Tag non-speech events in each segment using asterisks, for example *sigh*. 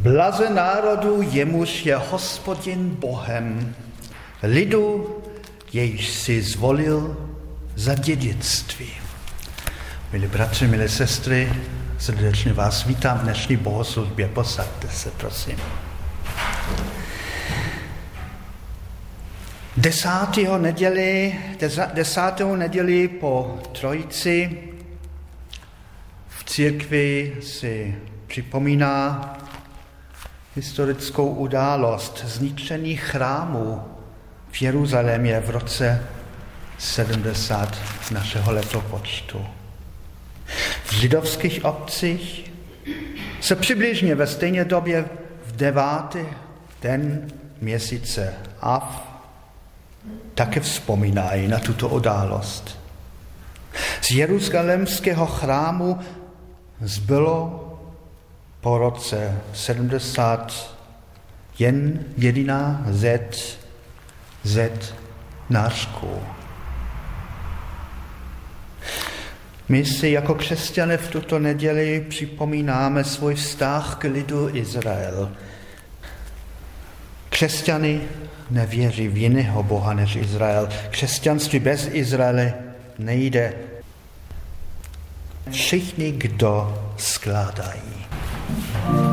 Blaze národu, jemuž je hospodin Bohem, lidu, jejž si zvolil za dědictví. Milí bratři, milé sestry, srdečně vás vítám v dnešní bohoslužbě. Posaďte se, prosím. Desátého neděli, desátou neděli po trojici v církvi si připomíná historickou událost zničení chrámu v Jeruzalémě v roce 70 našeho letopočtu. V židovských obcích se přibližně ve stejné době v devátý den měsíce Av také vzpomínají na tuto událost. Z jeruzalémského chrámu zbylo po roce 70 jen jediná zeď, zeď nářků. My si jako křesťané v tuto neděli připomínáme svůj vztah k lidu Izrael. Křesťany nevěří v jiného Boha než Izrael. Křesťanství bez Izraele nejde. Všichni, kdo skládají. Abrahamovi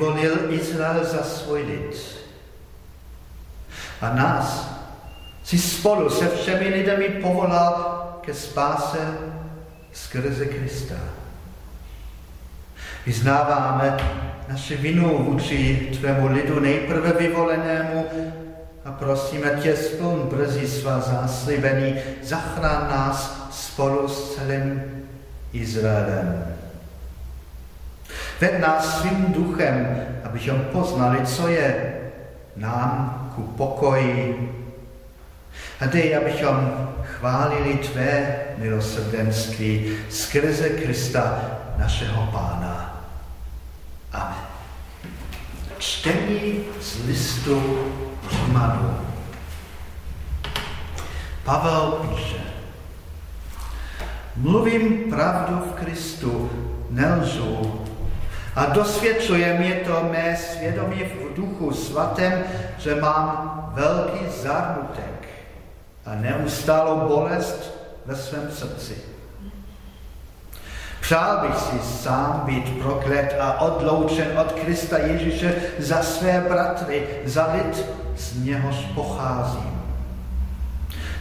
vyvolil Izrael za svůj lid. A nás si spolu se všemi lidmi povolal ke spáse skrze Krista. Vyznáváme naši vinu vůči tvému lidu nejprve vyvolenému a prosíme tě splň brzy svá záslibení, zachrán nás spolu s celým Izraelem. Ved nás svým duchem, abychom poznali, co je nám ku pokoji. A dej, abychom chválili Tvé milosrdenství skrze Krista, našeho Pána. Amen. Čtení z listu Římanů. Pavel píše, mluvím pravdu v Kristu, nelžu, a dosvědčuje mě to mé svědomí v duchu svatém, že mám velký zármutek a neustálou bolest ve svém srdci. Přál bych si sám být proklet a odloučen od Krista Ježíše za své bratry, za lid, z něhož pocházím.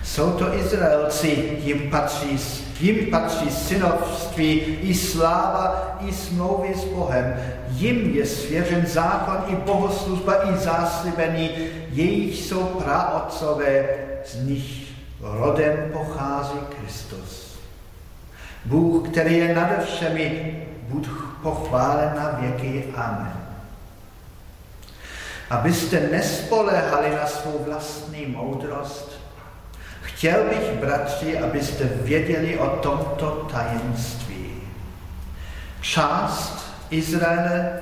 Jsou to Izraelci, jim patří, jim patří synovství i sláva, i smlouvy s Bohem. Jim je svěřen zákon i bohoslužba, i záslibení, jejich jsou praotcové, z nich rodem pochází Kristus. Bůh, který je nade všemi, Bůh pochválen na věky. Amen. Abyste nespolehali na svou vlastní moudrost, chtěl bych, bratři, abyste věděli o tomto tajemství. Část Izraele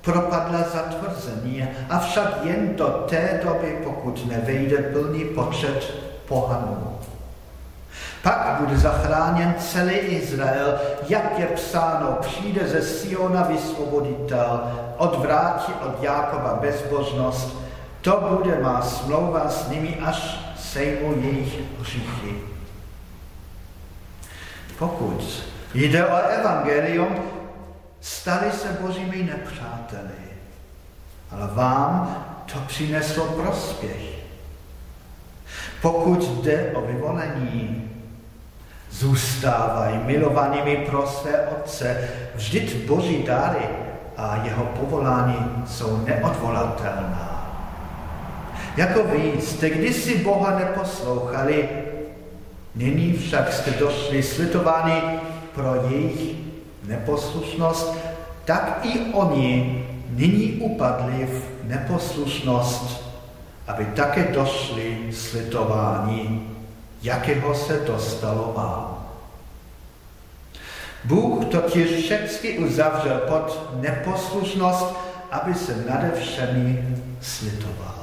propadla zatvrzení, avšak jen do té doby, pokud nevejde plný počet pohanů. Pak bude zachráněn celý Izrael, jak je psáno, přijde ze Siona vysvoboditel, odvrátí od Jákoba bezbožnost, to bude má smlouva s nimi, až sejmu jejich hříchy. Pokud jde o evangelium, stali se božími nepřáteli, ale vám to přineslo prospěch. Pokud jde o vyvolení, zůstávají milovanými pro své otce. Vždyť boží dáry a jeho povolání jsou neodvolatelná. Jako vy jste kdysi Boha neposlouchali, nyní však jste došli slitováni pro jejich neposlušnost, tak i oni nyní upadli v neposlušnost, aby také došli slitování jakého se dostalo vám. Bůh totiž všechny uzavřel pod neposlušnost, aby se nade všemi slitoval.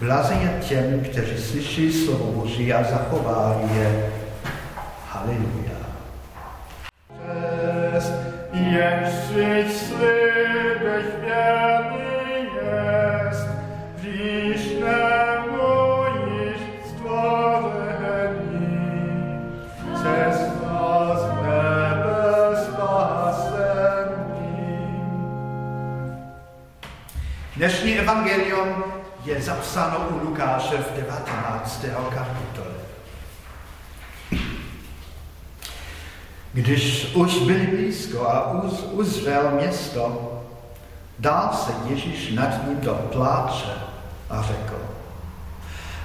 Blaze je těm, kteří slyší slovo Boží a zachovají je. Haleluja. Jak si Dnešní evangelium je zapsáno u Lukáše v 19. kapitole. Když už byli blízko a uz, uzřel město, dal se Ježíš nad ním do pláče a řekl,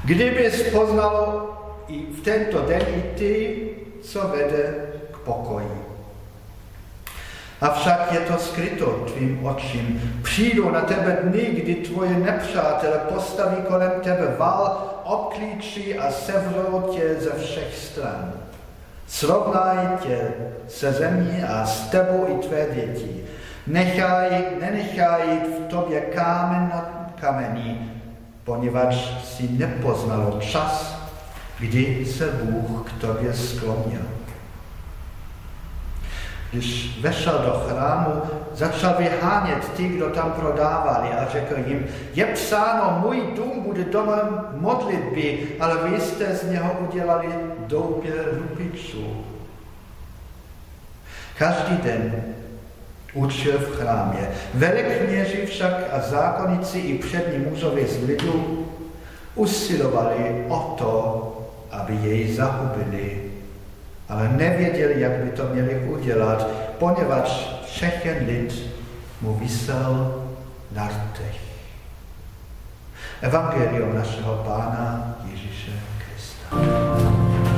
kdybys poznal i v tento den i ty, co vede k pokoji. Avšak je to skryto tvým očím. Přijdou na tebe dny, kdy tvoje nepřátelé postaví kolem tebe val, obklíčí a sevřou tě ze všech stran. Srovnají tě se zemí a s tebou i tvé děti. Nechaj, nenechají v tobě kámen na kamení, poněvadž si nepoznalo čas, kdy se Bůh k tobě sklonil. Když vešel do chrámu, začal vyhánět ty, kdo tam prodávali a řekl jim, je psáno, můj dům bude domem modlitby, ale vy jste z něho udělali doupě rupičů. Každý den učil v chrámě. Velekněži však a zákonici i přední mužovi z lidu usilovali o to, aby jej zahubili ale nevěděli, jak by to měli udělat, poněvadž všechen lid mu vysel na rtech. Evangelium našeho Pána Ježíše Krista.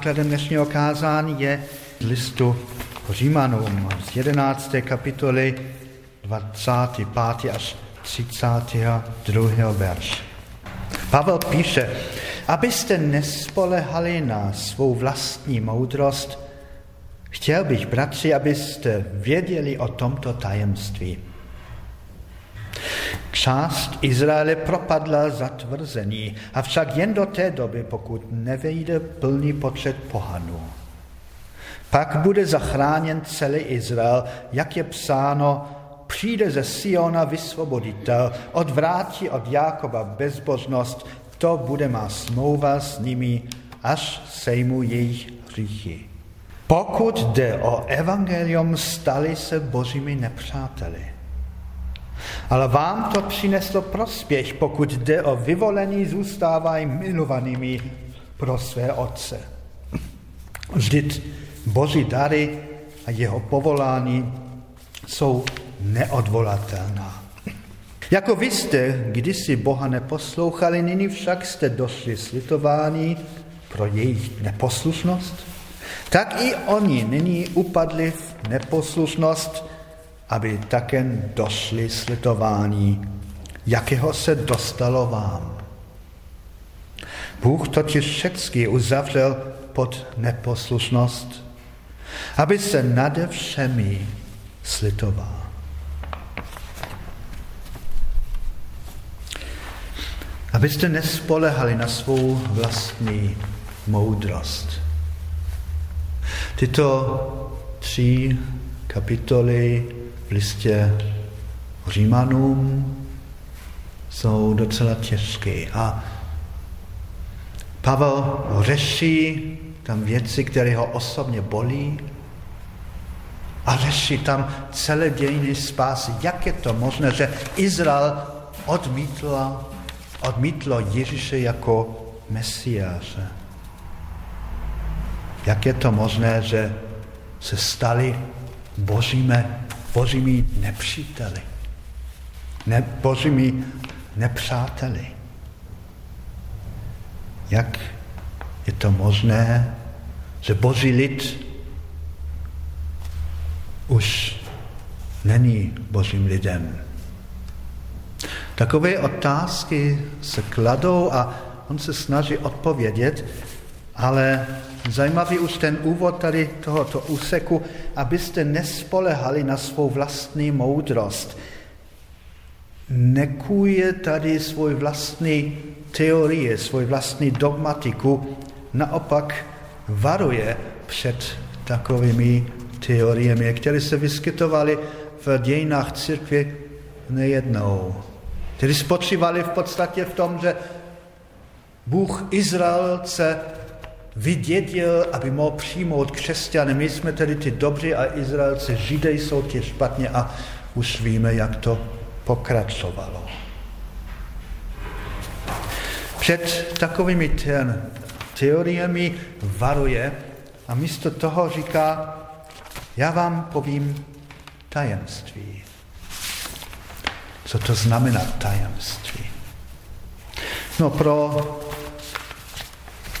Základem dnešního kázání je listu Římanům z 11. kapitoly 25. až 32. verš. Pavel píše, abyste nespolehali na svou vlastní moudrost, chtěl bych, bratři, abyste věděli o tomto tajemství. Část Izraele propadla zatvrzení, avšak jen do té doby, pokud nevejde plný počet pohanů. Pak bude zachráněn celý Izrael, jak je psáno, přijde ze Siona vysvoboditel, odvrátí od Jákoba bezbožnost, to bude má smlouva s nimi, až sejmu jejich hříchy. Pokud jde o evangelium, stali se božími nepřáteli. Ale vám to přineslo prospěch, pokud jde o vyvolení, zůstávají milovanými pro své otce. Vždyť boží dary a jeho povolání jsou neodvolatelná. Jako vy jste kdysi Boha neposlouchali, nyní však jste došli slitování pro jejich neposlušnost, tak i oni nyní upadli v neposlušnost, aby také došli slitování, jakého se dostalo vám. Bůh totiž všechny uzavřel pod neposlušnost, aby se nade všemi slitoval. Abyste nespolehali na svou vlastní moudrost. Tyto tři kapitoly listě Římanům jsou docela těžké. A Pavel řeší tam věci, které ho osobně bolí a řeší tam celé dějiny spásy. Jak je to možné, že Izrael odmítl, odmítlo Ježíše jako mesiáře? Jak je to možné, že se stali božími božími nepříteli, ne, božími nepřáteli. Jak je to možné, že boží lid už není božím lidem? Takové otázky se kladou a on se snaží odpovědět, ale Zajímavý už ten úvod tady tohoto úseku, abyste nespolehali na svou vlastní moudrost. Nekuje tady svůj vlastní teorie, svůj vlastní dogmatiku, naopak varuje před takovými teoriemi, které se vyskytovaly v dějinách církvy nejednou. Tedy spočívali v podstatě v tom, že Bůh Izraelce vydědil, aby mohl přijmout křesťany. My jsme tedy ty dobří a Izraelci, Židé jsou ti špatně a už víme, jak to pokračovalo. Před takovými ten, teoriemi varuje a místo toho říká, já vám povím tajemství. Co to znamená tajemství? No pro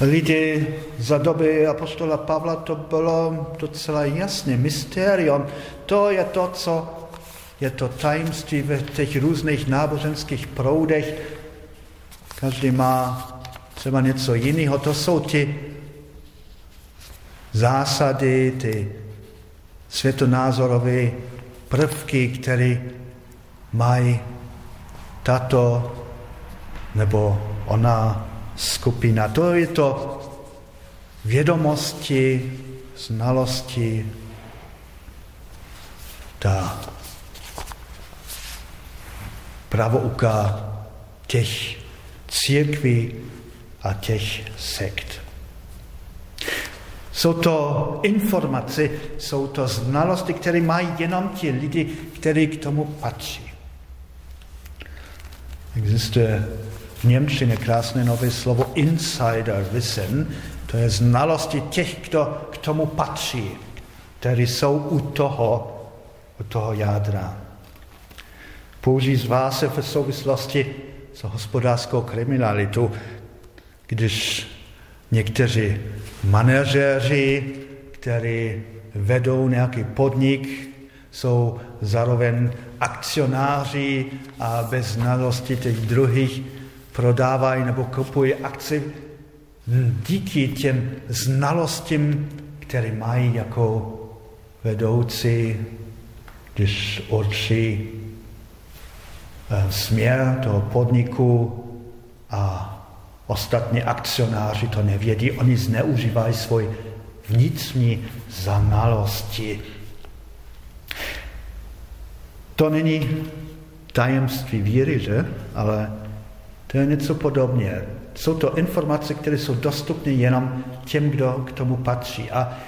lidi za doby apostola Pavla to bylo docela jasné. Mysterium, to je to, co je to tajemství v těch různých náboženských proudech. Každý má třeba něco jiného. To jsou ty zásady, ty světonázorové prvky, které mají tato nebo ona skupina. To je to vědomosti, znalosti, ta pravouka těch církví a těch sekt. Jsou to informace, jsou to znalosti, které mají jenom ti lidi, kteří k tomu patří. Existuje v Němčině krásné nové slovo insider wissen, to je znalosti těch, kdo k tomu patří, kteří jsou u toho, u toho jádra. Používá se v souvislosti s hospodářskou kriminalitou, když někteří manažéři, kteří vedou nějaký podnik, jsou zároveň akcionáři a bez znalosti těch druhých prodávají nebo kupují akci díky těm znalostím, které mají jako vedoucí, když určí eh, směr toho podniku a ostatní akcionáři to nevědí, oni zneužívají svoji vnitřní znalosti. To není tajemství víry, že? ale to je něco podobně. Jsou to informace, které jsou dostupné jenom těm, kdo k tomu patří. A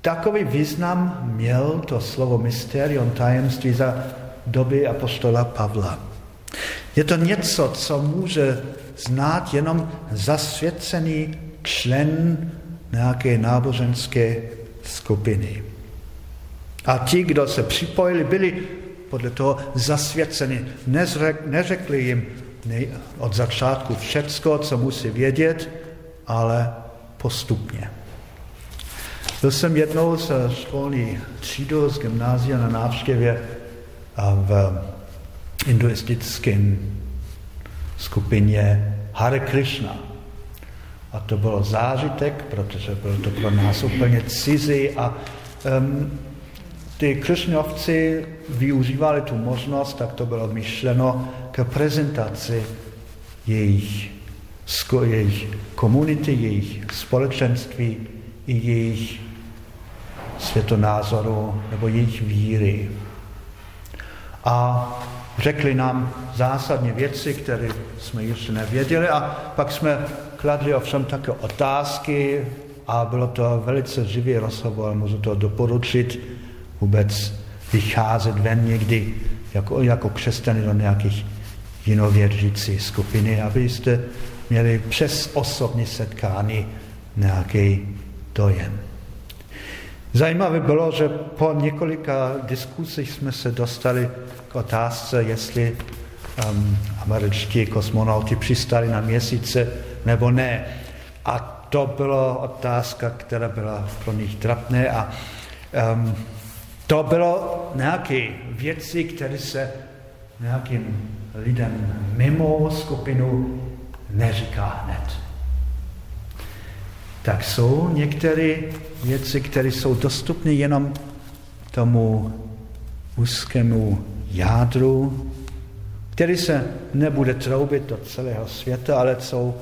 takový význam měl to slovo mysterium, tajemství za doby apostola Pavla. Je to něco, co může znát jenom zasvěcený člen nějaké náboženské skupiny. A ti, kdo se připojili, byli podle toho zasvěceni. Neřekli jim, ne, od začátku všecko, co musí vědět, ale postupně. Byl jsem jednou z školní třídu z gymnázia na návštěvě v hinduistickém skupině Hare Krishna. A to bylo zážitek, protože bylo to pro nás úplně cizí a um, ty Krišňovci využívali tu možnost, tak to bylo myšleno k prezentaci jejich, jejich komunity, jejich společenství i jejich světonázoru nebo jejich víry. A řekli nám zásadně věci, které jsme ještě nevěděli a pak jsme kladli ovšem také otázky a bylo to velice živý rozhovor, můžu to doporučit vůbec vycházet ven někdy jako, jako křesťany do nějakých jinověřící skupiny, abyste měli přes osobní setkání nějaký dojem. Zajímavé bylo, že po několika diskusích jsme se dostali k otázce, jestli um, američtí kosmonauti přistali na měsíce nebo ne. A to byla otázka, která byla pro nich trapné a um, to bylo nějaké věci, které se nějakým lidem mimo skupinu neříká hned. Tak jsou některé věci, které jsou dostupné jenom tomu úzkému jádru, který se nebude troubit do celého světa, ale jsou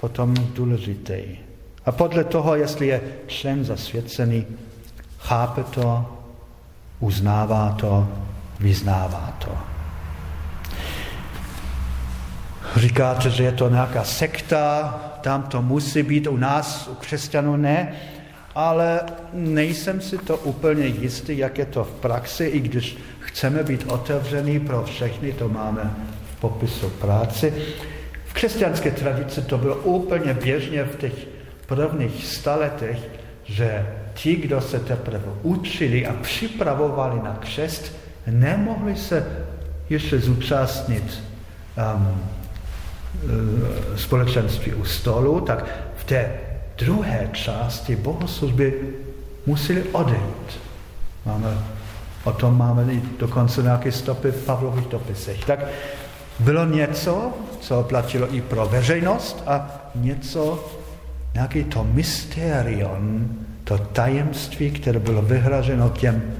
potom důležité. A podle toho, jestli je člen zasvěcený, chápe to, uznává to, vyznává to. Říkáte, že je to nějaká sekta, tam to musí být, u nás, u křesťanů ne, ale nejsem si to úplně jistý, jak je to v praxi, i když chceme být otevřený pro všechny, to máme v popisu práci. V křesťanské tradici to bylo úplně běžně v těch prvních staletech, že ti, kdo se teprve učili a připravovali na křest, nemohli se ještě zúčastnit um, e, společenství u stolu, tak v té druhé části bohoslužby museli odejít. Máme, o tom máme i dokonce nějaké stopy v Pavlových dopisech. Tak Bylo něco, co platilo i pro veřejnost a něco, nějaký to mysterion, to tajemství, které bylo vyhraženo těm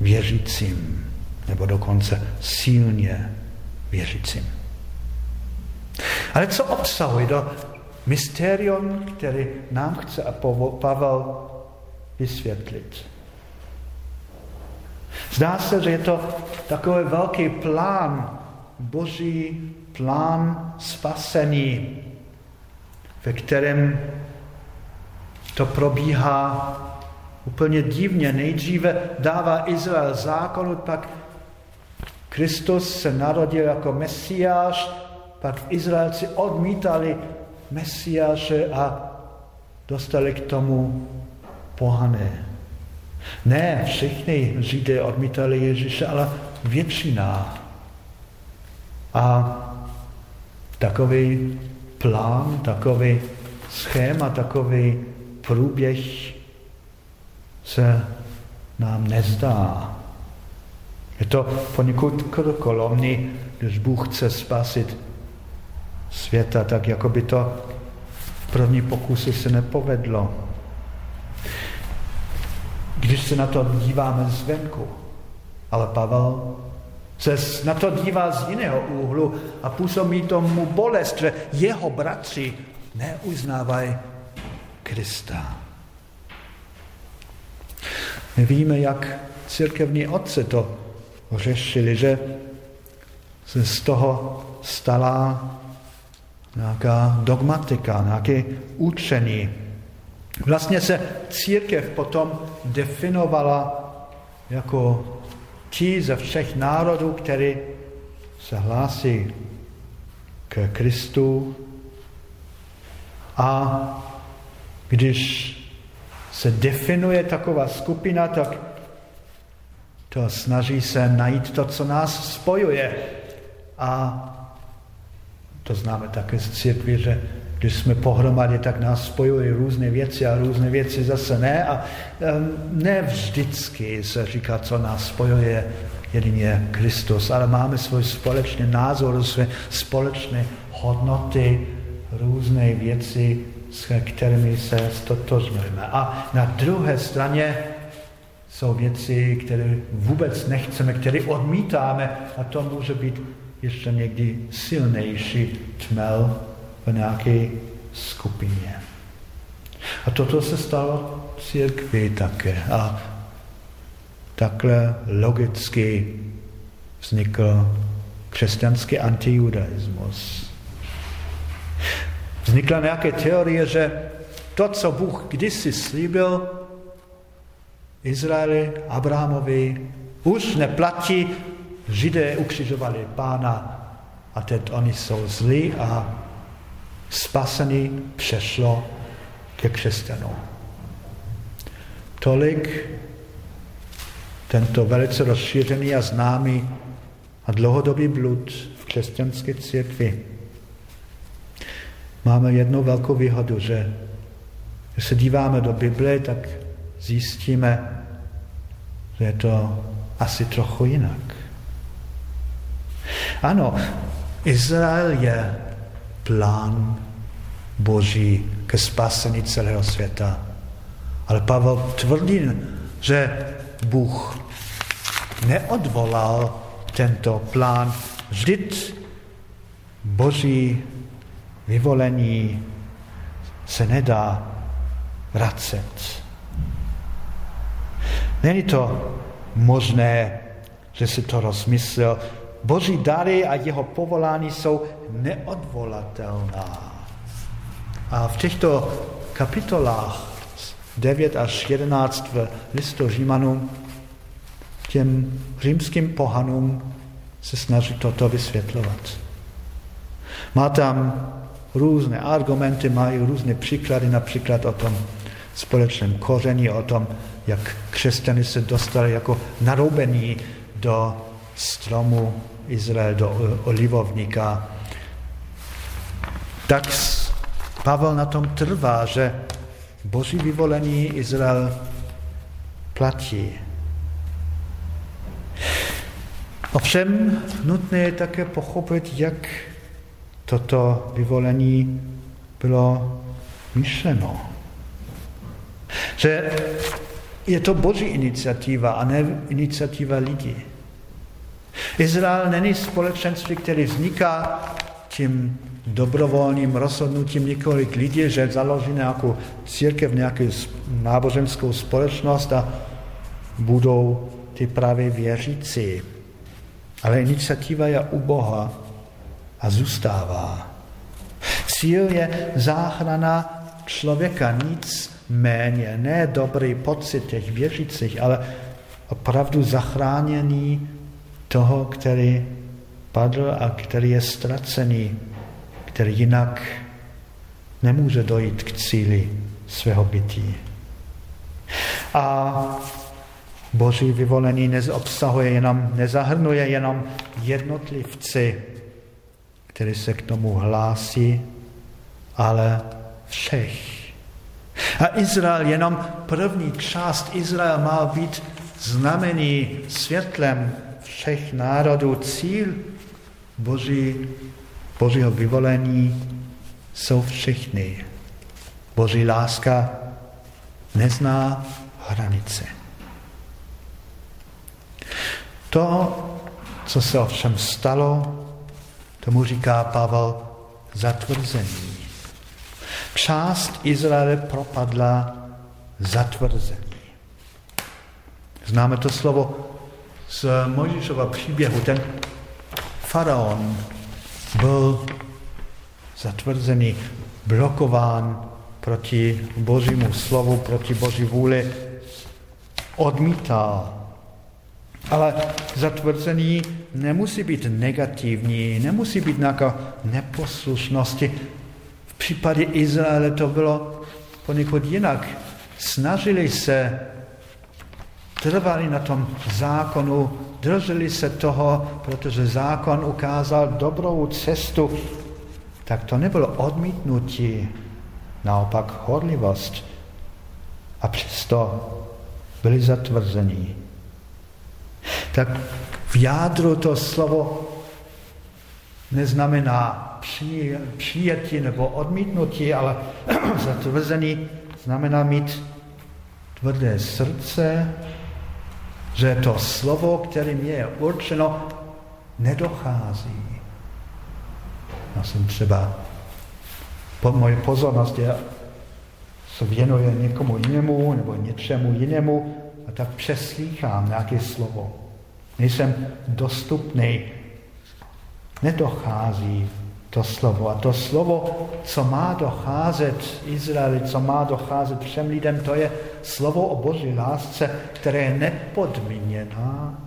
věřícím, nebo dokonce silně věřícím. Ale co obsahuje to mysterium, který nám chce a Pavel vysvětlit? Zdá se, že je to takový velký plán, boží plán spasení, ve kterém to probíhá úplně divně. Nejdříve dává Izrael zákon, pak Kristus se narodil jako mesiáš, pak Izraelci odmítali mesiáše a dostali k tomu pohané. Ne všichni Židé odmítali Ježíše, ale většina. A takový plán, takový schéma, takový průběh se nám nezdá. Je to poněkud krkolomný, když Bůh chce spasit světa, tak jako by to v první pokusy se nepovedlo. Když se na to díváme zvenku, ale Pavel se na to dívá z jiného úhlu a působí tomu bolest, že jeho bratři neuznávají Krista. My víme, jak církevní otce to řešili, že se z toho stala nějaká dogmatika, nějaké učení. Vlastně se církev potom definovala jako ti ze všech národů, který se hlásí k Kristu a když se definuje taková skupina, tak to snaží se najít to, co nás spojuje. A to známe také z církví, že když jsme pohromadě, tak nás spojují různé věci a různé věci zase ne. A ne vždycky se říká, co nás spojuje jedině Kristus, ale máme svůj společný názor, své společné hodnoty, různé věci, s kterými se stotožňujeme. A na druhé straně jsou věci, které vůbec nechceme, které odmítáme a to může být ještě někdy silnější tmel v nějaké skupině. A toto se stalo církvi také. A takhle logicky vznikl křesťanský antijudaismus. Vznikla nějaké teorie, že to, co Bůh kdysi slíbil Izraeli, Abrahamovi, už neplatí, Židé ukřižovali pána a teď oni jsou zlí a spasení přešlo ke křesťanům. Tolik tento velice rozšířený a známý a dlouhodobý blud v křesťanské církvi. Máme jednu velkou výhodu, že když se díváme do Bible, tak zjistíme, že je to asi trochu jinak. Ano, Izrael je plán Boží ke spasení celého světa. Ale Pavel tvrdí, že Bůh neodvolal tento plán. Vždyť Boží vyvolení se nedá vracet. Není to možné, že si to rozmyslel. Boží dary a jeho povolání jsou neodvolatelná. A v těchto kapitolách 9 až 11 v listu Římanům těm římským pohanům se snaží toto vysvětlovat. Má tam různé argumenty, mají různé příklady, například o tom společném koření, o tom, jak křesťany se dostali jako naroubení do stromu Izrael, do olivovníka. Tak Pavel na tom trvá, že boží vyvolení Izrael platí. Ovšem nutné je také pochopit, jak toto vyvolení bylo myšleno. Že je to boží iniciativa a ne iniciativa lidí. Izrael není společenství, které vzniká tím dobrovolným rozhodnutím několik lidí, že založí nějakou církev, nějakou náboženskou společnost a budou ty právě věřící. Ale iniciativa je u Boha a zůstává. Cíl je záchrana člověka, nic méně, ne dobrý pocit těch věřících, ale opravdu zachránění toho, který padl a který je ztracený, který jinak nemůže dojít k cíli svého bytí. A Boží vyvolení neobsahuje jenom, nezahrnuje jenom jednotlivci, kteří se k tomu hlásí, ale všech. A Izrael, jenom první část Izrael má být znamení světlem všech národů. Cíl Boží, Božího vyvolení jsou všechny. Boží láska nezná hranice. To, co se ovšem stalo, tomu říká Pavel zatvrzení. Část Izraele propadla zatvrzení. Známe to slovo z Mojžíšova příběhu. Ten faraon byl zatvrzený, blokován proti božímu slovu, proti boží vůli, odmítal. Ale zatvrzený nemusí být negativní, nemusí být nějaká neposlušnosti. V případě Izraele to bylo poněkud jinak. Snažili se trvali na tom zákonu, drželi se toho, protože zákon ukázal dobrou cestu, tak to nebylo odmítnutí, naopak horlivost. A přesto byli zatvrzení. Tak v jádru to slovo neznamená přijetí nebo odmítnutí, ale *clears throat* zatvrzení znamená mít tvrdé srdce, že to slovo, kterým je určeno, nedochází. Já jsem třeba, po, moje pozornost je, se věnuje někomu jinému nebo něčemu jinému a tak přeslýchám nějaké slovo. Nejsem dostupný. Nedochází to slovo. A to slovo, co má docházet Izraeli, co má docházet všem lidem, to je slovo o Boží lásce, které je nepodmíněná,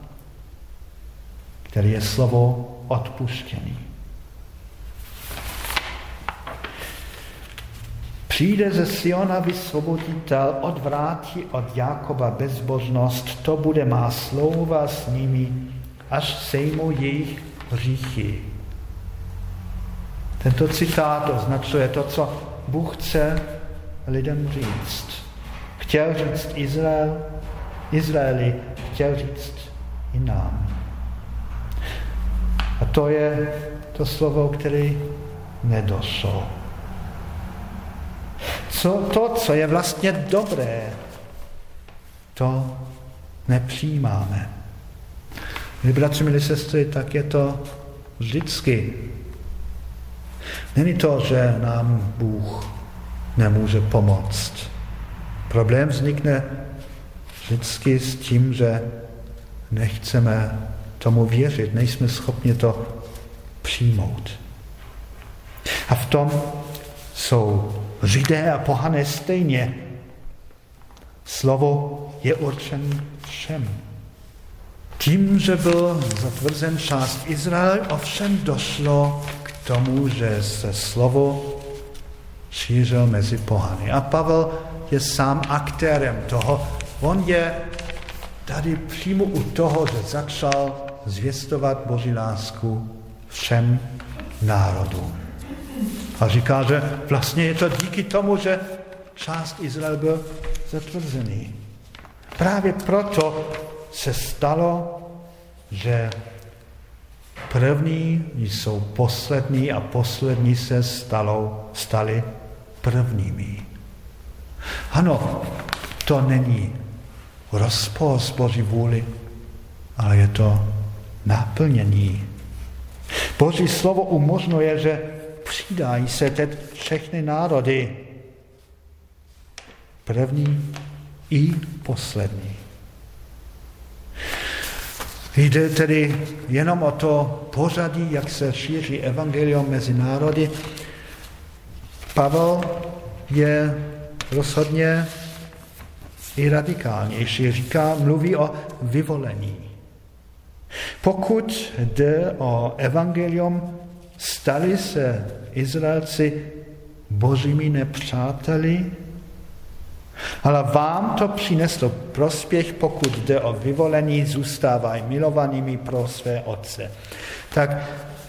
které je slovo odpuštěný. Přijde ze Siona vysvoboditel, odvrátí od Jakoba bezbožnost, to bude má slova s nimi, až sejmou jejich hříchy. Tento citát označuje to, co Bůh chce lidem říct. Chtěl říct Izrael, Izraeli, chtěl říct i nám. A to je to slovo, které nedošlo. Co, to, co je vlastně dobré, to nepřijímáme. Milí bratři, milí sestry, tak je to vždycky Není to, že nám Bůh nemůže pomoct. Problém vznikne vždycky s tím, že nechceme tomu věřit, nejsme schopni to přijmout. A v tom jsou Židé a pohané stejně. Slovo je určen všem. Tím, že byl zatvrzen část Izrael, ovšem došlo tomu, že se slovo šířil mezi pohany. A Pavel je sám aktérem toho. On je tady přímo u toho, že začal zvěstovat Boží lásku všem národům. A říká, že vlastně je to díky tomu, že část Izrael byl zatvrzený. Právě proto se stalo, že První jsou poslední a poslední se stalo, stali prvními. Ano, to není rozpor s Boží vůli, ale je to naplnění. Boží slovo umožňuje, že přidají se teď všechny národy. První i poslední. Jde tedy jenom o to pořadí, jak se šíří evangelium mezi národy. Pavel je rozhodně i radikálnější. Říká, mluví o vyvolení. Pokud jde o evangelium, stali se Izraelci božími nepřáteli, ale vám to přineslo prospěch, pokud jde o vyvolení, zůstávají milovanými pro své otce. Tak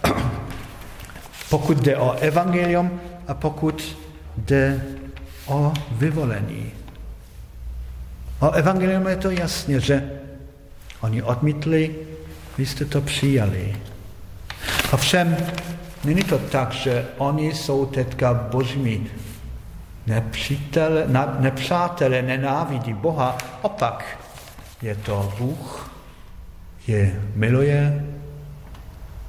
*clears throat* pokud jde o evangelium a pokud jde o vyvolení. O evangelium je to jasně, že oni odmítli, vy jste to přijali. Ovšem, není to tak, že oni jsou teďka božími nepřítele, nepřátelé, nenávidí Boha. Opak je to Bůh, je miluje,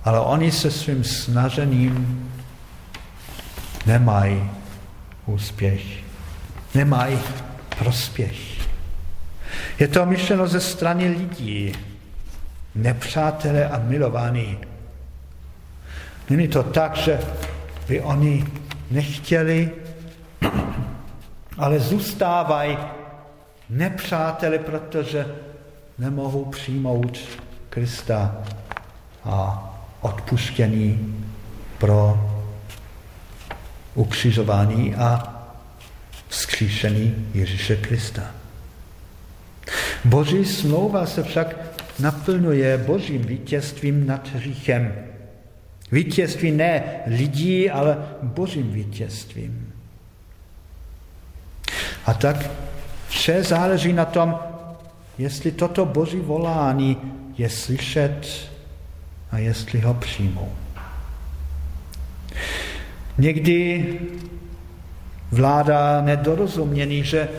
ale oni se svým snažením nemají úspěch, nemají prospěch. Je to myšleno ze strany lidí, nepřátelé a milovaní. Není to tak, že by oni nechtěli, ale zůstávají nepřáteli, protože nemohou přijmout Krista a odpuštění pro ukřižování a vzkříšení Ježíše Krista. Boží smlouva se však naplňuje božím vítězstvím nad hříchem. Vítězství ne lidí, ale božím vítězstvím. A tak vše záleží na tom, jestli toto boží volání je slyšet a jestli ho přijmou. Někdy vláda nedorozumění, že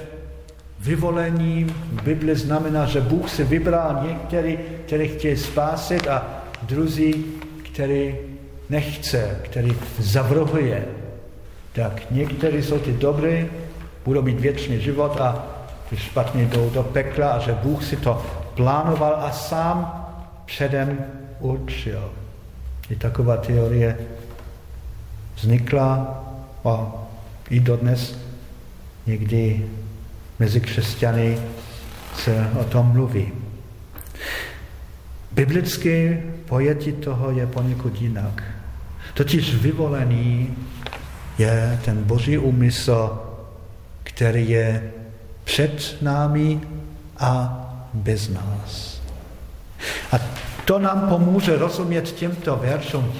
vyvolení v Bibli znamená, že Bůh si vybral některý, který chtějí spásit a druzí, který nechce, který zavrhuje. Tak někteří jsou ty dobrý, budou mít věčný život a ty špatně jdou do pekla a že Bůh si to plánoval a sám předem určil. I taková teorie vznikla a i dodnes někdy mezi křesťany se o tom mluví. Biblické pojetí toho je poněkud jinak. Totiž vyvolený je ten boží úmysl, který je před námi a bez nás. A to nám pomůže rozumět těmto veršům,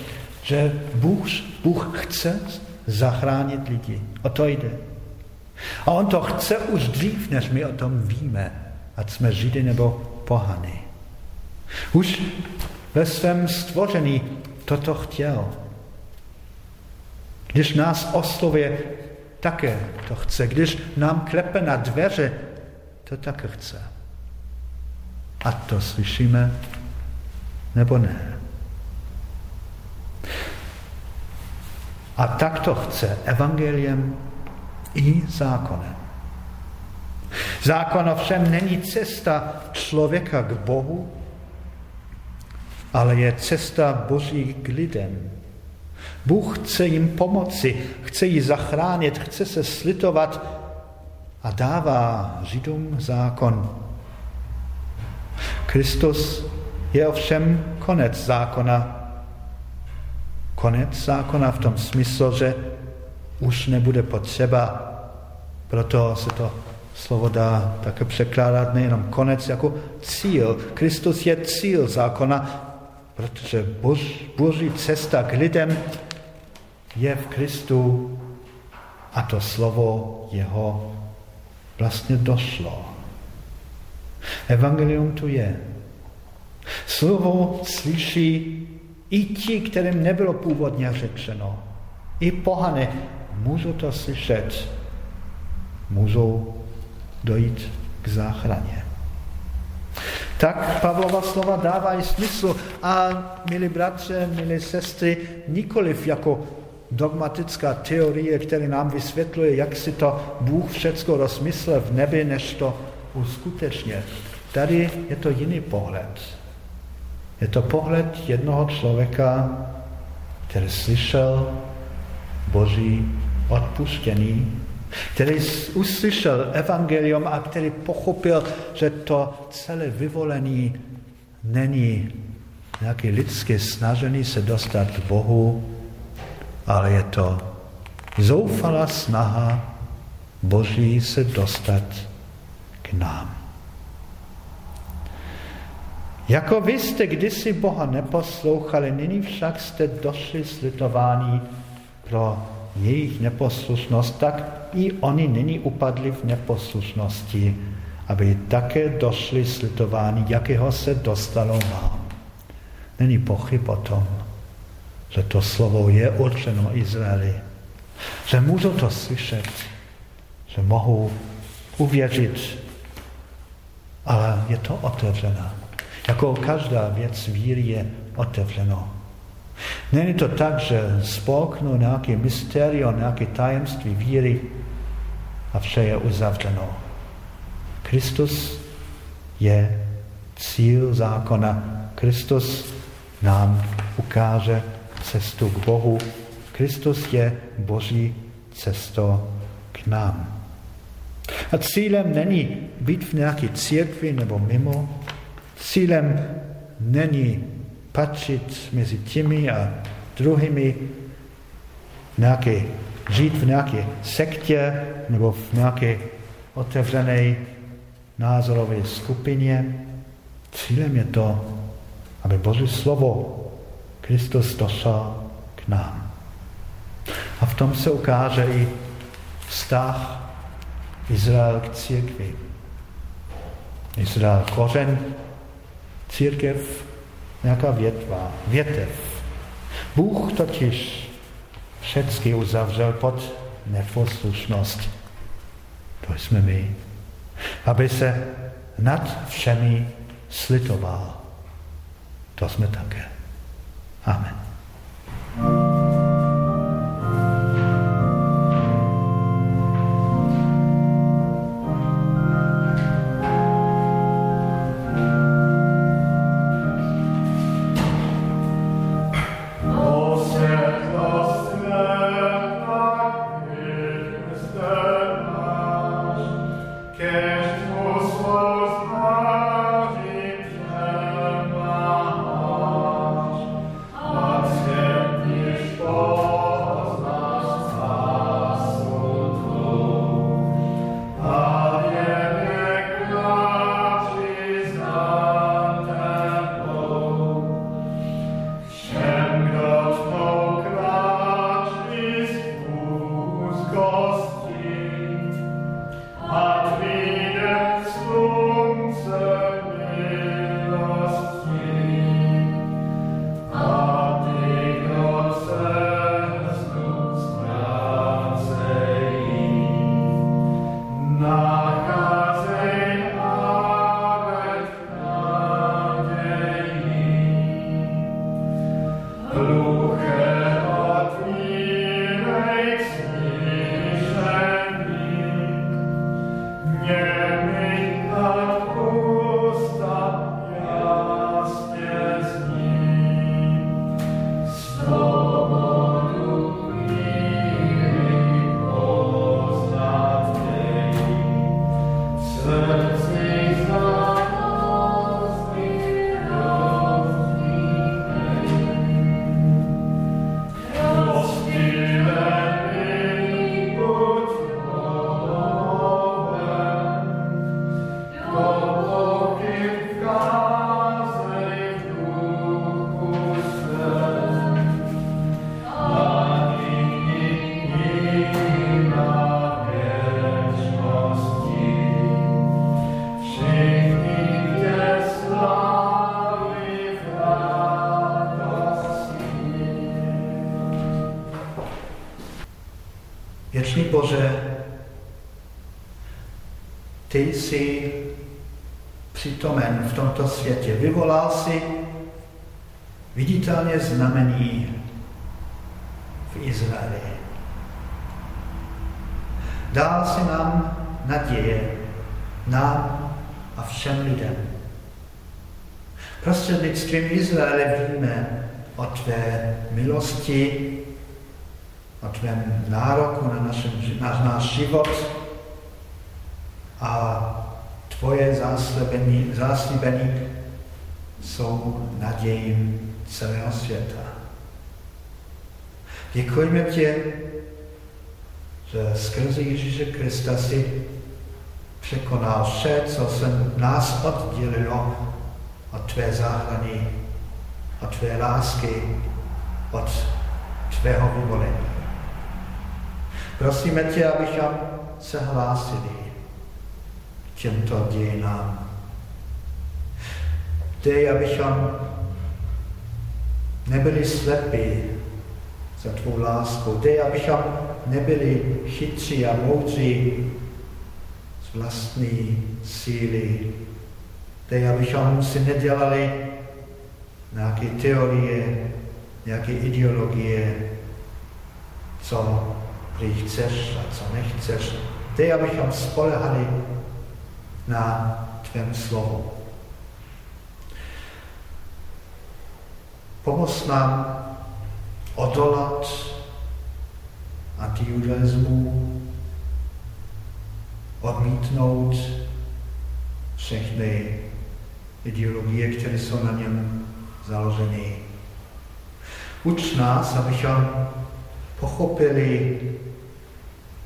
že Bůh, Bůh chce zachránit lidi. O to jde. A on to chce už dřív, než my o tom víme, ať jsme Židy nebo pohany. Už ve svém stvoření toto chtěl. Když nás oslovuje, také to chce. Když nám klepe na dveře, to také chce. A to slyšíme, nebo ne. A tak to chce evangeliem i zákonem. Zákon ovšem není cesta člověka k Bohu, ale je cesta Boží k lidem. Bůh chce jim pomoci, chce ji zachránit, chce se slitovat a dává Židům zákon. Kristus je ovšem konec zákona. Konec zákona v tom smyslu, že už nebude potřeba. Proto se to slovo dá také překládat nejenom konec jako cíl. Kristus je cíl zákona, protože bož, boží cesta k lidem je v Kristu a to slovo jeho vlastně došlo. Evangelium tu je. Slovo slyší i ti, kterým nebylo původně řečeno, i pohany, můžou to slyšet, můžou dojít k záchraně. Tak Pavlova slova dávají smysl a, milí bratře, milí sestry, nikoliv jako dogmatická teorie, která nám vysvětluje, jak si to Bůh všecko rozmyslel v nebi, než to uskutečně. Tady je to jiný pohled. Je to pohled jednoho člověka, který slyšel Boží odpuštění, který uslyšel evangelium a který pochopil, že to celé vyvolení není nějaké lidské snažení se dostat k Bohu, ale je to zoufalá snaha Boží se dostat k nám. Jako vy jste kdysi Boha neposlouchali, nyní však jste došli slitování pro jejich neposlušnost, tak i oni nyní upadli v neposlušnosti, aby také došli slitování, jakého se dostalo vám. Není pochyb o tom, že to slovo je určeno Izraeli, že můžou to slyšet, že mohou uvěřit, ale je to otevřené. Jako každá věc víry je otevřeno. Není to tak, že spolknu nějaké mysterium, nějaké tajemství víry a vše je uzavřeno. Kristus je cíl zákona. Kristus nám ukáže cestu k Bohu. Kristus je Boží cesto k nám. A cílem není být v nějaké církvi nebo mimo, Cílem není patřit mezi těmi a druhými, nějaké, žít v nějaké sektě nebo v nějaké otevřené názorové skupině. Cílem je to, aby Boží slovo Kristus došel k nám. A v tom se ukáže i vztah Izrael k církvi. Izrael kořen církev nějaká větva, větev. Bůh totiž všechny uzavřel pod neposlušnost. To jsme my. Aby se nad všemi slitoval. To jsme také. Amen. Věčný Bože, ty jsi přítomen v tomto světě. Vyvolal si viditelně znamení v Izraeli. Dál si nám naděje, nám a všem lidem. Prostřednictvím Izraele víme o tvé milosti o tvém nároku na, našem, na náš život a tvoje záslibení, záslibení jsou nadějím celého světa. Děkujeme tě, že skrze Ježíše Krista si překonal vše, co se nás oddělilo od tvé záhrany, od tvé lásky, od tvého vyvolení. Prosíme tě, abychom se hlásili těmto dějinám. Dej, abychom nebyli slepí za tvou lásku. Dej, abychom nebyli chytří a moudří z vlastní síly. Dej, abychom si nedělali nějaké teorie, nějaké ideologie, co prý chceš a co nechceš. Dej, abychom spolehali na tvém slovu. Pomoz nám odolat antijudaismu, odmítnout všechny ideologie, které jsou na něm založeny. Uč nás, abychom pochopili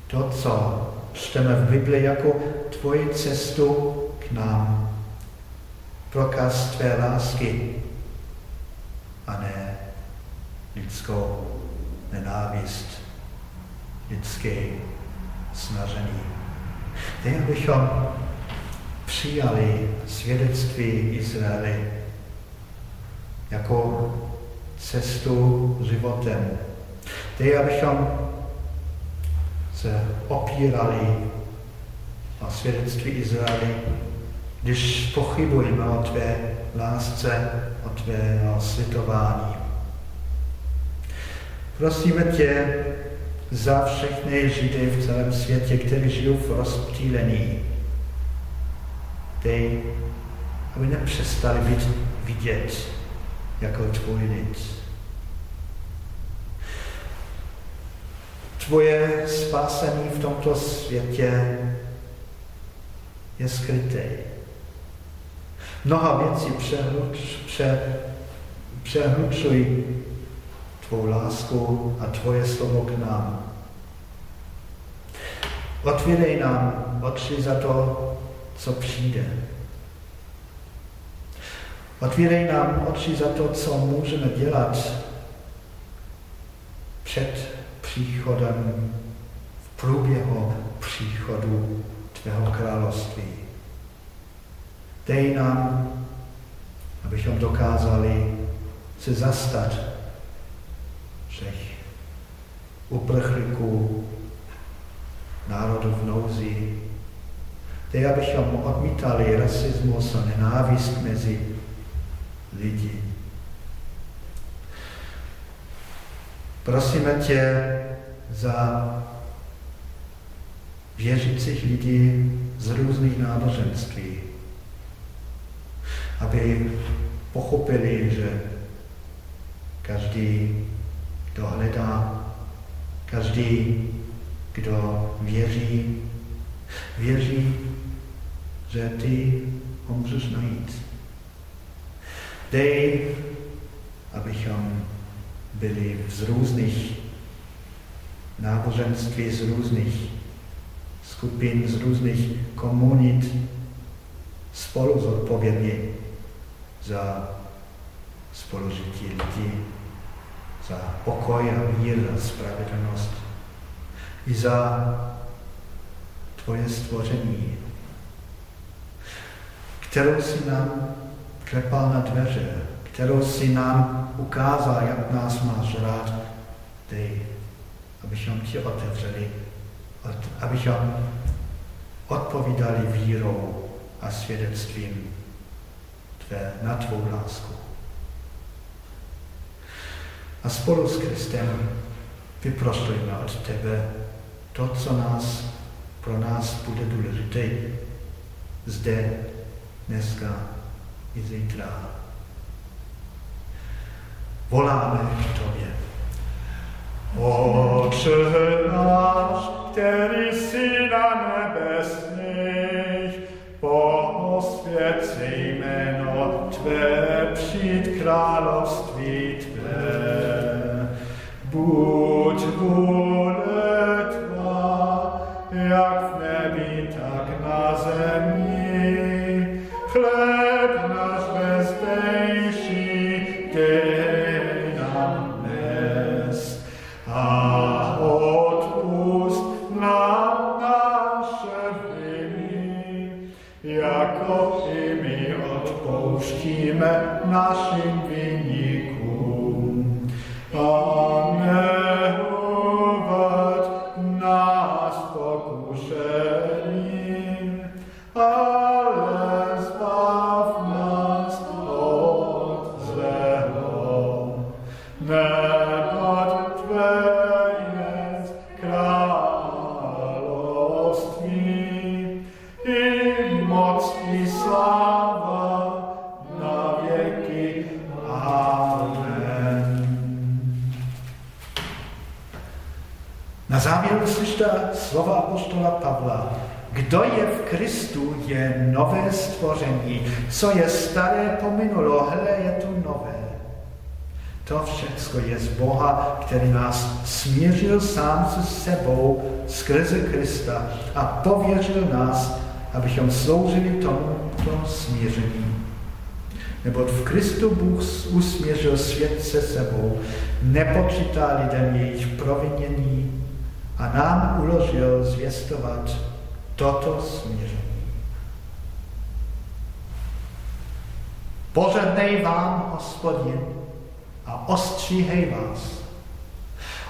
to, co čteme v Bibli jako tvoji cestu k nám. Prokaz tvé lásky a ne lidskou nenávist, lidské snažení. Dej, abychom přijali svědectví Izraeli jako cestu životem. Dej, abychom se opírali o svědectví Izraeli, když pochybujeme o tvé lásce, o tvé světování. Prosíme tě za všechny Židy v celém světě, kteří žijou v rozptýlení. Dej, aby nepřestali být vidět jako tvůj lid. Tvoje spásení v tomto světě je skryté. Mnoha věcí přehlučují tvou lásku a tvoje slovo k nám. Otvírej nám oči za to, co přijde. Otvírej nám oči za to, co můžeme dělat před příchodem, v průběhu příchodu tvého království. Dej nám, abychom dokázali se zastat všech uprchlíků, národů v nouzi. Dej, abychom odmítali rasismus a nenávist mezi lidi. Prosíme tě za věřících lidí z různých náboženství, aby pochopili, že každý, kdo hledá, každý, kdo věří, věří, že ty ho můžeš najít. Dej, abychom byli z různých náboženství, z různých skupin, z různých komunit spolu zodpovědní za spolužití lidí, za pokoj a mír a spravedlnost i za tvoje stvoření, kterou si nám klepal na dveře, kterou si nám ukázal, jak nás máš rád, dej, abychom ti otevřeli, abychom odpovídali vírou a svědectvím tvé, na tvou lásku. A spolu s Kristem vyprostujeme od tebe to, co nás, pro nás bude důležité zde, dneska i zítra. Voláme k tobě. Oče náš, který jsi na nebesných, posvěd jméno Tvé, přijď království Tvé. Buď vůle Tvá, jak v nebi, tak na zemi. naszych slyšte slova apostola Pavla. Kdo je v Kristu, je nové stvoření. Co je staré pominulo, hele, je tu nové. To všechno je z Boha, který nás smířil sám se sebou skrze Krista a pověřil nás, abychom sloužili tomuto smíření. Neboť v Kristu Bůh usmířil svět se sebou, nepočítá lidem jejich provinění a nám uložil zvěstovat toto smíření. Pořadnej vám, hospodin, a ostříhej vás.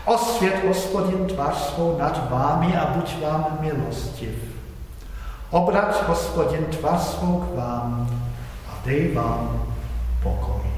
Osvět, hospodin, tvář svou nad vámi a buď vám milostiv. Obrať, hospodin, tvář svou k vám a dej vám pokoj.